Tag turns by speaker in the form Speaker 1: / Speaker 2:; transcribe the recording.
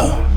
Speaker 1: Wow.